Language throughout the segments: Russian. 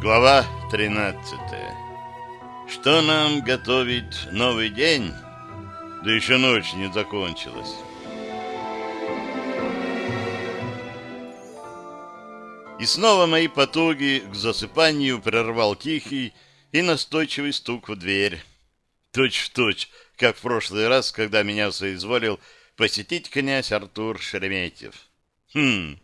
Глава 13 Что нам готовит новый день? Да еще ночь не закончилась. И снова мои потуги к засыпанию прервал тихий и настойчивый стук в дверь. Точь в точь, как в прошлый раз, когда меня соизволил посетить князь Артур Шереметьев. Хм,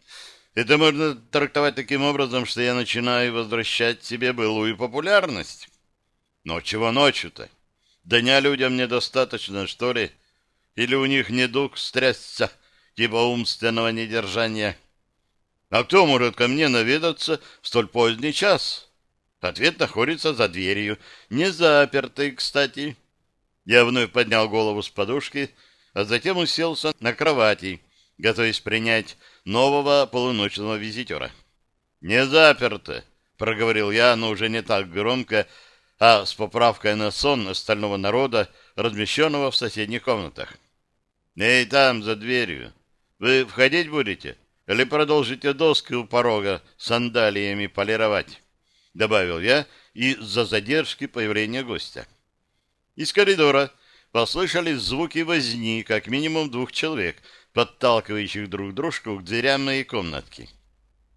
это можно трактовать таким образом, что я начинаю возвращать себе былую популярность. Но чего ночью-то? Дня людям недостаточно, что ли? Или у них недуг стрясся, типа умственного недержания? А кто может ко мне наведаться в столь поздний час? Ответ находится за дверью, не запертой, кстати. Я вновь поднял голову с подушки, а затем уселся на кровати, готовясь принять нового полуночного визитера. «Не заперто», — проговорил я, но уже не так громко, а с поправкой на сон остального народа, размещенного в соседних комнатах. «Эй, там, за дверью, вы входить будете или продолжите доски у порога сандалиями полировать?» — добавил я из-за задержки появления гостя. Из коридора послышались звуки возни как минимум двух человек — подталкивающих друг дружку к дверям моей комнатки.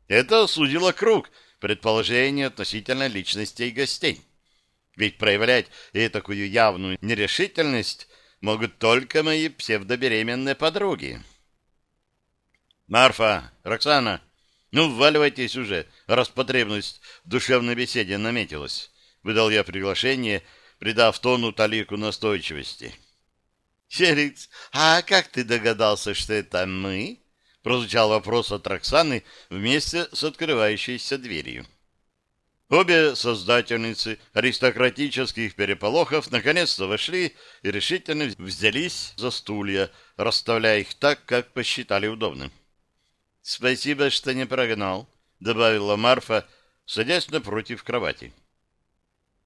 Это сузило круг предположений относительно личностей гостей. Ведь проявлять такую явную нерешительность могут только мои псевдобеременные подруги. «Марфа, Роксана, ну, вваливайтесь уже, раз потребность в душевной беседе наметилась», — выдал я приглашение, придав тону талику настойчивости. «Феликс, а как ты догадался, что это мы?» Прозвучал вопрос от Роксаны вместе с открывающейся дверью. Обе создательницы аристократических переполохов наконец-то вошли и решительно взялись за стулья, расставляя их так, как посчитали удобным. «Спасибо, что не прогнал», — добавила Марфа, садясь напротив кровати.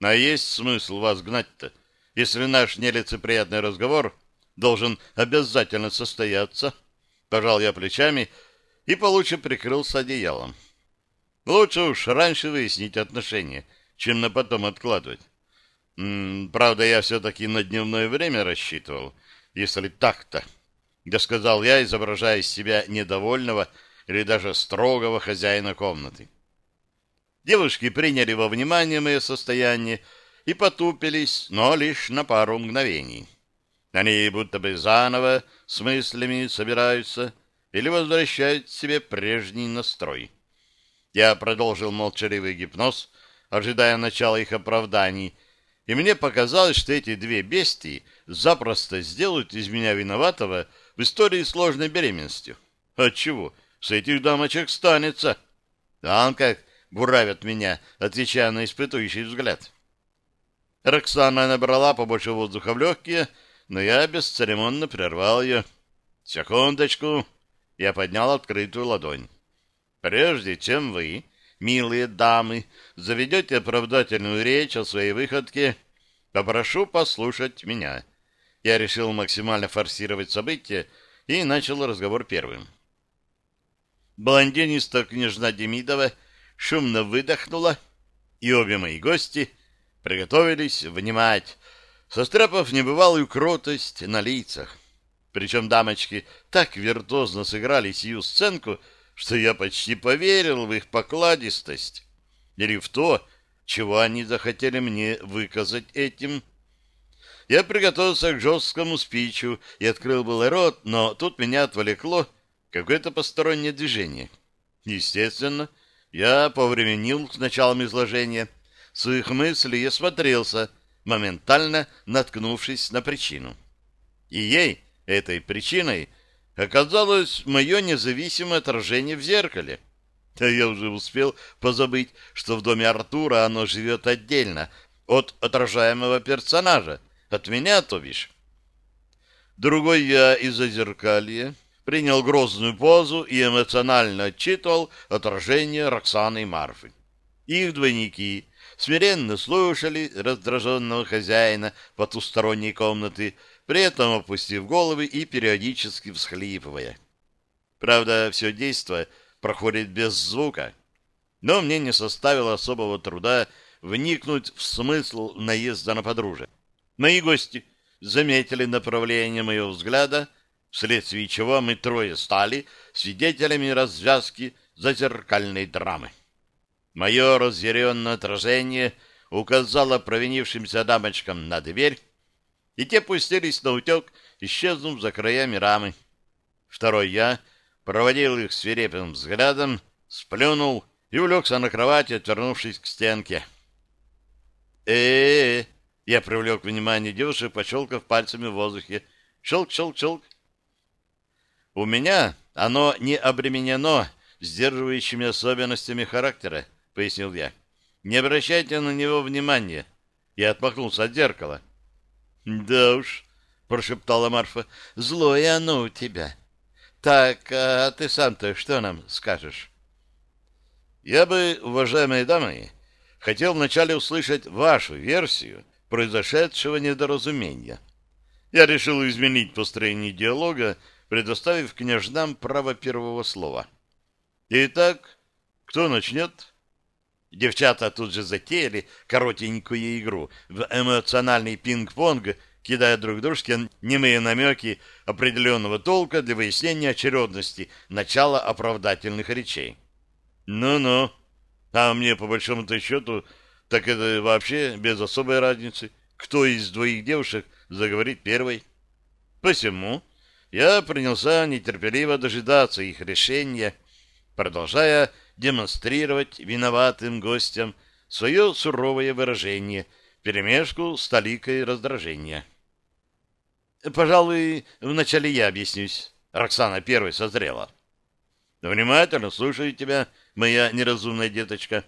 «А есть смысл вас гнать-то, если наш нелицеприятный разговор должен обязательно состояться. Пожал я плечами и получше прикрылся одеялом. Лучше уж раньше выяснить отношения, чем на потом откладывать. М -м, правда, я все-таки на дневное время рассчитывал, если так-то. Да сказал я, изображая из себя недовольного или даже строгого хозяина комнаты. Девушки приняли во внимание мое состояние и потупились, но лишь на пару мгновений. Они будто бы заново с мыслями собираются или возвращают себе прежний настрой. Я продолжил молчаливый гипноз, ожидая начала их оправданий, и мне показалось, что эти две бестии запросто сделают из меня виноватого в истории сложной беременностью. Отчего? С этих дамочек станется. А он как буравят меня, отвечая на испытующий взгляд. Роксана набрала побольше воздуха в легкие, но я бесцеремонно прервал ее. «Секундочку!» Я поднял открытую ладонь. «Прежде чем вы, милые дамы, заведете оправдательную речь о своей выходке, попрошу послушать меня». Я решил максимально форсировать события и начал разговор первым. Блондинистая княжна Демидова шумно выдохнула, и обе мои гости приготовились внимать состряпав небывалую кротость на лицах. Причем дамочки так виртуозно сыграли сию сценку, что я почти поверил в их покладистость или в то, чего они захотели мне выказать этим. Я приготовился к жесткому спичу и открыл был рот, но тут меня отвлекло какое-то постороннее движение. Естественно, я повременил с началом изложения своих мыслей и осмотрелся, моментально наткнувшись на причину. И ей, этой причиной, оказалось мое независимое отражение в зеркале. А я уже успел позабыть, что в доме Артура оно живет отдельно от отражаемого персонажа, от меня, то бишь. Другой я из-за зеркалья принял грозную позу и эмоционально отчитывал отражение Роксаны и Марфы. Их двойники смиренно слушали раздраженного хозяина потусторонней комнаты, при этом опустив головы и периодически всхлипывая. Правда, все действо проходит без звука. но мне не составило особого труда вникнуть в смысл наезда на подружек. Мои гости заметили направление моего взгляда, вследствие чего мы трое стали свидетелями развязки зазеркальной драмы. Мое разъяренное отражение указало провинившимся дамочкам на дверь, и те пустились на утек, исчезнув за краями рамы. Второй я проводил их свирепым взглядом, сплюнул и улегся на кровати, отвернувшись к стенке. э э Я привлек внимание девушек, пощелкав пальцами в воздухе. Щелк-щелк-щелк. У меня оно не обременено сдерживающими особенностями характера, пояснил я. Не обращайте на него внимания. Я отмахнулся от зеркала. Да уж, прошептала Марфа, злое оно у тебя. Так, а ты сам-то что нам скажешь? Я бы, уважаемые дамы, хотел вначале услышать вашу версию произошедшего недоразумения. Я решил изменить построение диалога, предоставив княжнам право первого слова. Итак, кто начнет? Девчата тут же затеяли коротенькую игру в эмоциональный пинг-понг, кидая друг дружке немые намеки определенного толка для выяснения очередности начала оправдательных речей. Ну-ну, а мне по большому-то счету так это вообще без особой разницы, кто из двоих девушек заговорит первой. Посему я принялся нетерпеливо дожидаться их решения, продолжая демонстрировать виноватым гостям свое суровое выражение, перемешку с толикой раздражения. Пожалуй, вначале я объяснюсь. Роксана первой созрела. Внимательно слушаю тебя, моя неразумная деточка.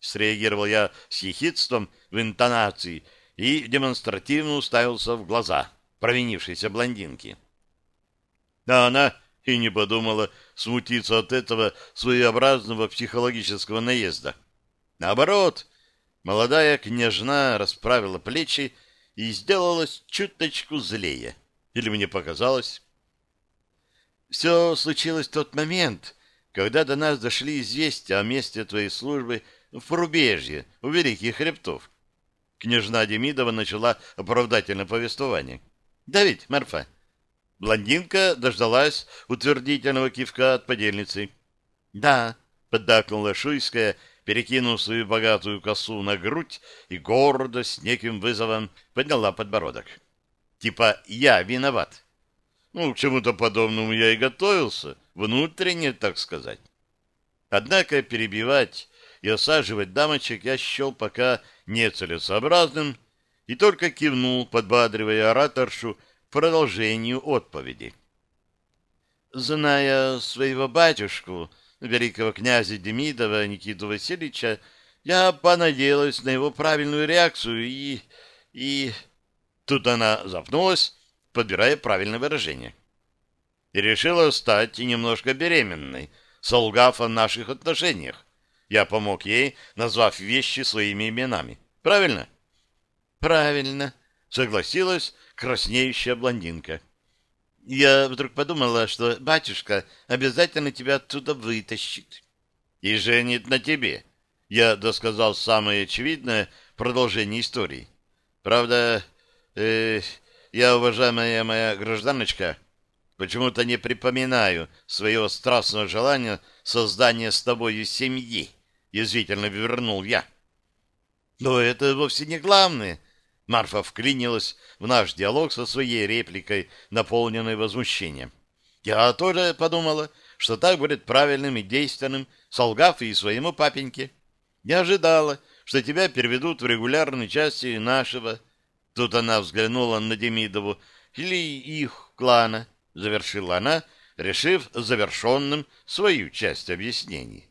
Среагировал я с ехидством в интонации и демонстративно уставился в глаза провинившейся блондинки. А она и не подумала смутиться от этого своеобразного психологического наезда. Наоборот, молодая княжна расправила плечи и сделалась чуточку злее. Или мне показалось? Все случилось в тот момент, когда до нас дошли известия о месте твоей службы в порубежье, у Великих Хребтов. Княжна Демидова начала оправдательное повествование. Да ведь, Марфа? Блондинка дождалась утвердительного кивка от подельницы. Да, поддакнула Шуйская, перекинув свою богатую косу на грудь и гордо, с неким вызовом, подняла подбородок. Типа «я виноват». Ну, к чему-то подобному я и готовился, внутренне, так сказать. Однако перебивать и осаживать дамочек я счел пока нецелесообразным и только кивнул, подбадривая ораторшу продолжению отповеди. Зная своего батюшку, великого князя Демидова Никиту Васильевича, я понадеялась на его правильную реакцию и... и... Тут она запнулась, подбирая правильное выражение. И решила стать немножко беременной, солгав о наших отношениях. Я помог ей, назвав вещи своими именами. Правильно? Правильно, согласилась краснеющая блондинка. Я вдруг подумала, что батюшка обязательно тебя оттуда вытащит. И женит на тебе. Я досказал самое очевидное продолжение истории. Правда, э, я, уважаемая моя гражданочка, почему-то не припоминаю своего страстного желания создания с тобою семьи, язвительно вернул я. Но это вовсе не главное. Марфа вклинилась в наш диалог со своей репликой, наполненной возмущением. Я тоже подумала, что так будет правильным и действенным, солгав и своему папеньке. Я ожидала, что тебя переведут в регулярные части нашего... Тут она взглянула на Демидову. Или их клана, завершила она, решив завершенным свою часть объяснений.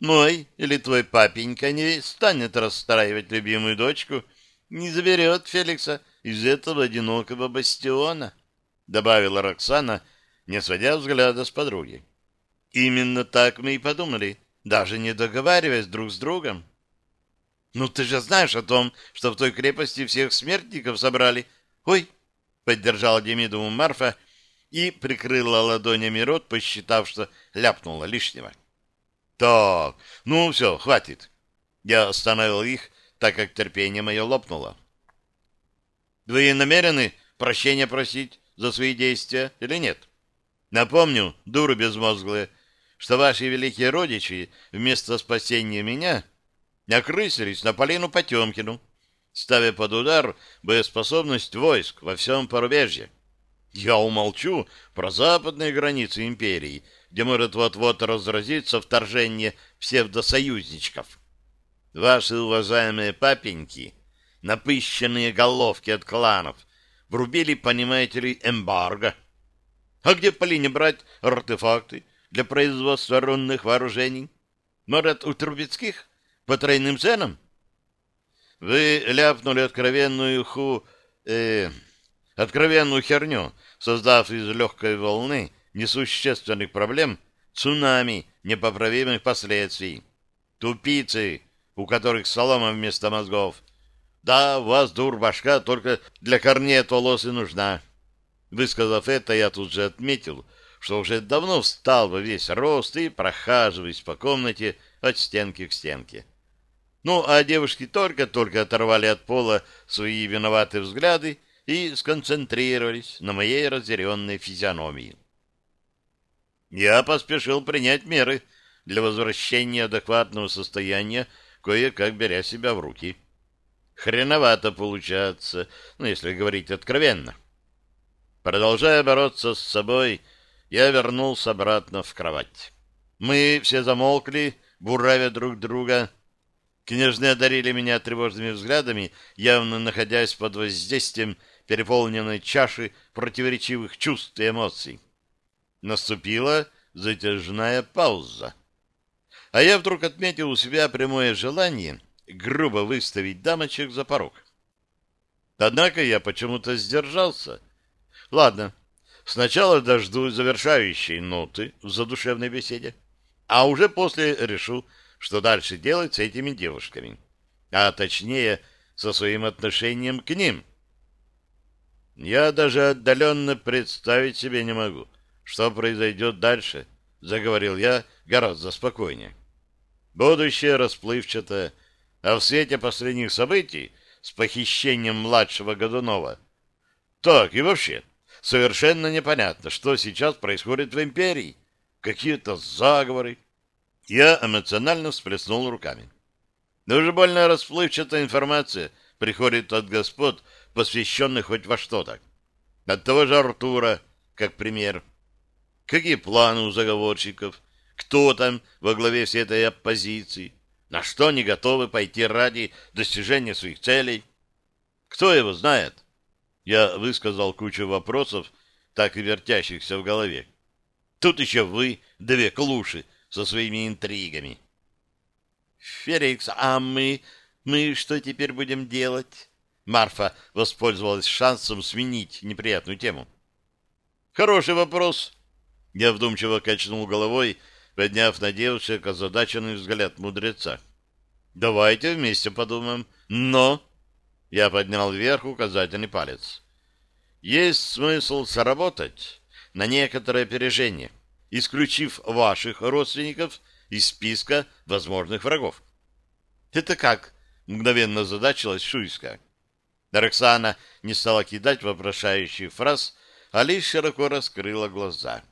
Мой или твой папенька не станет расстраивать любимую дочку не заберет Феликса из этого одинокого бастиона, добавила Роксана, не сводя взгляда с подруги. Именно так мы и подумали, даже не договариваясь друг с другом. Ну, ты же знаешь о том, что в той крепости всех смертников собрали. Ой, поддержала Демидову Марфа и прикрыла ладонями рот, посчитав, что ляпнула лишнего. Так, ну все, хватит. Я остановил их, так как терпение мое лопнуло. Вы намерены прощения просить за свои действия или нет? Напомню, дуры безмозглые, что ваши великие родичи вместо спасения меня окрысились на Полину Потемкину, ставя под удар боеспособность войск во всем порубежье. Я умолчу про западные границы империи, где может вот-вот разразиться вторжение псевдосоюзничков. Ваши уважаемые папеньки, напыщенные головки от кланов, врубили, понимаете ли, эмбарго. А где Полине брать артефакты для производства рунных вооружений? Может, у Трубецких? По тройным ценам? Вы ляпнули откровенную ху... Э, откровенную херню, создав из легкой волны несущественных проблем цунами непоправимых последствий. Тупицы, у которых солома вместо мозгов. Да, у вас дур башка только для корней от волос и нужна. Высказав это, я тут же отметил, что уже давно встал во весь рост и прохаживаюсь по комнате от стенки к стенке. Ну, а девушки только-только оторвали от пола свои виноватые взгляды и сконцентрировались на моей разъяренной физиономии. Я поспешил принять меры для возвращения адекватного состояния, кое-как беря себя в руки. Хреновато получается, ну, если говорить откровенно. Продолжая бороться с собой, я вернулся обратно в кровать. Мы все замолкли, буравя друг друга, Княжны одарили меня тревожными взглядами, явно находясь под воздействием переполненной чаши противоречивых чувств и эмоций. Наступила затяжная пауза. А я вдруг отметил у себя прямое желание грубо выставить дамочек за порог. Однако я почему-то сдержался. Ладно, сначала дожду завершающей ноты в задушевной беседе, а уже после решу, что дальше делать с этими девушками, а точнее со своим отношением к ним. Я даже отдаленно представить себе не могу, что произойдет дальше, заговорил я гораздо спокойнее. Будущее расплывчатое, а в свете последних событий с похищением младшего Годунова. Так, и вообще, совершенно непонятно, что сейчас происходит в империи. Какие-то заговоры, я эмоционально всплеснул руками. Но уже больно расплывчатая информация приходит от господ, посвященных хоть во что-то. От того же Артура, как пример. Какие планы у заговорщиков? Кто там во главе всей этой оппозиции? На что они готовы пойти ради достижения своих целей? Кто его знает? Я высказал кучу вопросов, так и вертящихся в голове. Тут еще вы, две клуши, со своими интригами. «Феликс, а мы... мы что теперь будем делать?» Марфа воспользовалась шансом сменить неприятную тему. «Хороший вопрос». Я вдумчиво качнул головой, подняв на девушек озадаченный взгляд мудреца. «Давайте вместе подумаем. Но...» Я поднял вверх указательный палец. «Есть смысл сработать на некоторое опережение» исключив ваших родственников из списка возможных врагов. «Это как?» — мгновенно задачилась Шуйска. Роксана не стала кидать вопрошающих фраз, а лишь широко раскрыла глаза.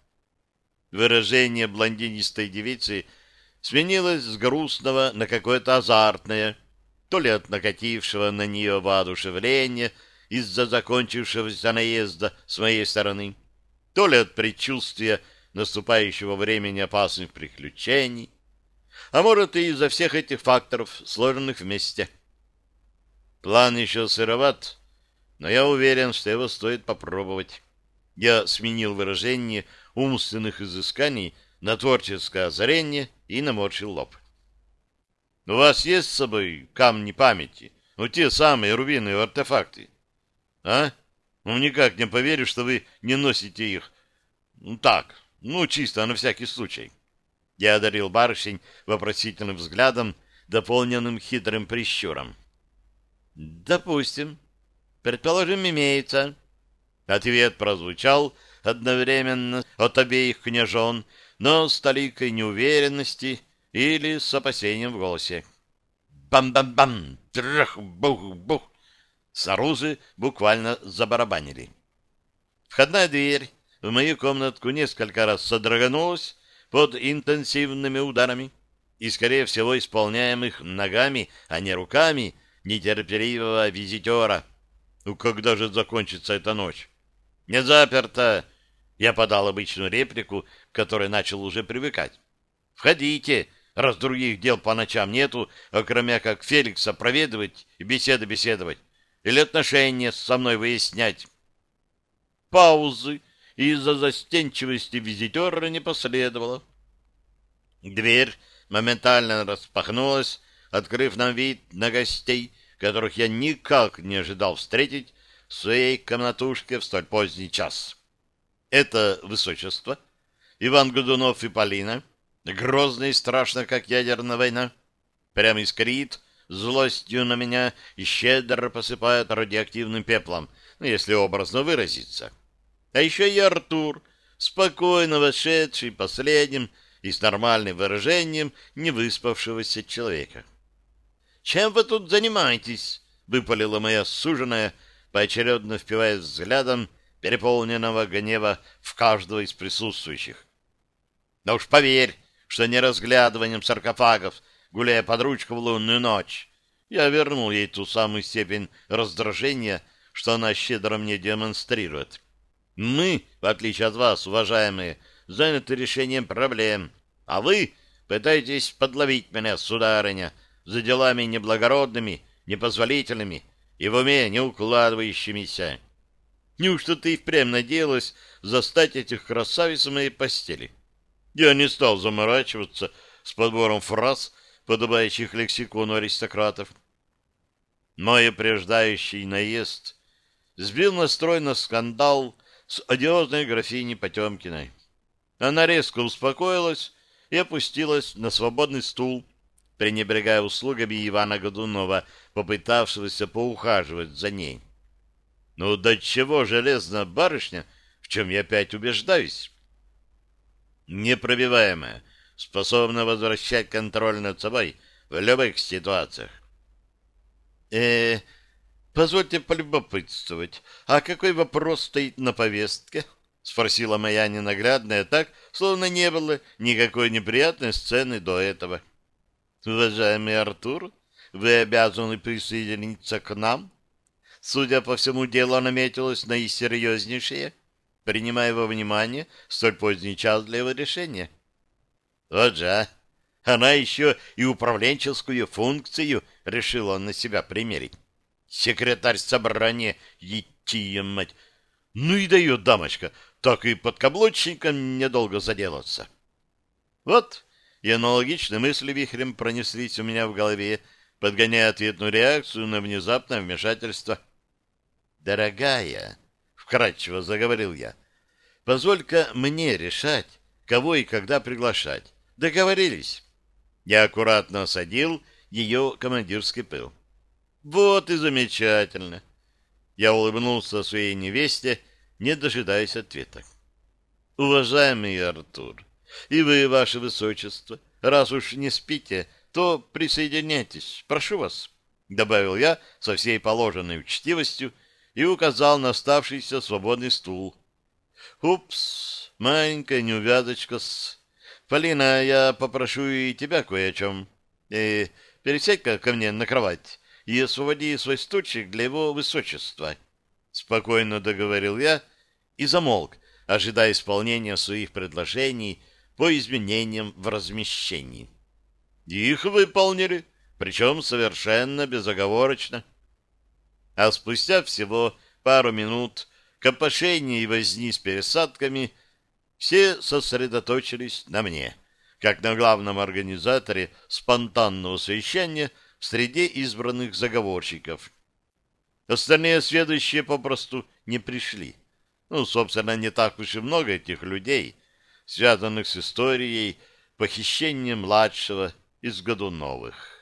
Выражение блондинистой девицы сменилось с грустного на какое-то азартное, то ли от накатившего на нее воодушевления из-за закончившегося наезда с моей стороны, то ли от предчувствия наступающего времени опасных приключений, а может и из-за всех этих факторов, сложенных вместе. План еще сыроват, но я уверен, что его стоит попробовать. Я сменил выражение умственных изысканий на творческое озарение и наморщил лоб. У вас есть с собой камни памяти? Ну, те самые рубиновые артефакты. А? Ну, никак не поверю, что вы не носите их. Ну, так, ну, чисто на всякий случай. Я одарил барышень вопросительным взглядом, дополненным хитрым прищуром. «Допустим. Предположим, имеется». Ответ прозвучал одновременно от обеих княжон, но с толикой неуверенности, или с опасением в голосе. Бам-бам-бам! Трах-бух-бух! Сарузы буквально забарабанили. Входная дверь в мою комнатку несколько раз содроганулась под интенсивными ударами и, скорее всего, исполняемых ногами, а не руками нетерпеливого визитера. Ну, когда же закончится эта ночь? Не заперто! Я подал обычную реплику, к которой начал уже привыкать. «Входите, раз других дел по ночам нету, окромя как Феликса проведывать и беседы беседовать, или отношения со мной выяснять». Паузы из-за застенчивости визитера не последовало. Дверь моментально распахнулась, открыв нам вид на гостей, которых я никак не ожидал встретить в своей комнатушке в столь поздний час. Это высочество, Иван Годунов и Полина, грозно и страшно, как ядерная война, прямо искрит злостью на меня и щедро посыпает радиоактивным пеплом, ну, если образно выразиться. А еще и Артур, спокойно вошедший последним и с нормальным выражением невыспавшегося человека. «Чем вы тут занимаетесь?» — выпалила моя суженая, поочередно впиваясь взглядом переполненного гнева в каждого из присутствующих. Да уж поверь, что не разглядыванием саркофагов, гуляя под ручку в лунную ночь, я вернул ей ту самую степень раздражения, что она щедро мне демонстрирует. Мы, в отличие от вас, уважаемые, заняты решением проблем, а вы пытаетесь подловить меня, сударыня, за делами неблагородными, непозволительными и в уме не укладывающимися. Неужто ты и впрямь надеялась застать этих красавиц в моей постели? Я не стал заморачиваться с подбором фраз, подобающих лексикону аристократов. Мой упреждающий наезд сбил настрой на скандал с одиозной графиней Потемкиной. Она резко успокоилась и опустилась на свободный стул, пренебрегая услугами Ивана Годунова, попытавшегося поухаживать за ней. Ну, до чего железная барышня, в чем я опять убеждаюсь? Непробиваемая, способна возвращать контроль над собой в любых ситуациях. э позвольте полюбопытствовать, а какой вопрос стоит на повестке? — спросила моя ненаглядная так, словно не было никакой неприятной сцены до этого. — Уважаемый Артур, вы обязаны присоединиться к нам? Судя по всему, дело наметилось наисерьезнейшее, принимая во внимание столь поздний час для его решения. Вот же, а! Она еще и управленческую функцию решила на себя примерить. Секретарь собрания, идти мать. Ну и дает дамочка, так и под каблучником недолго заделаться. Вот и аналогичные мысли вихрем пронеслись у меня в голове, подгоняя ответную реакцию на внезапное вмешательство — «Дорогая», — вкратчиво заговорил я, — «позволь-ка мне решать, кого и когда приглашать. Договорились?» Я аккуратно осадил ее командирский пыл. «Вот и замечательно!» Я улыбнулся своей невесте, не дожидаясь ответа. «Уважаемый Артур, и вы, ваше высочество, раз уж не спите, то присоединяйтесь, прошу вас», — добавил я со всей положенной учтивостью, и указал на оставшийся свободный стул. «Упс, маленькая неувязочка-с. Полина, я попрошу и тебя кое о чем. Э, пересядь-ка ко мне на кровать и освободи свой стульчик для его высочества». Спокойно договорил я и замолк, ожидая исполнения своих предложений по изменениям в размещении. Их выполнили, причем совершенно безоговорочно а спустя всего пару минут копошения и возни с пересадками все сосредоточились на мне, как на главном организаторе спонтанного совещания в среде избранных заговорщиков. Остальные следующие попросту не пришли. Ну, собственно, не так уж и много этих людей, связанных с историей похищения младшего из году новых.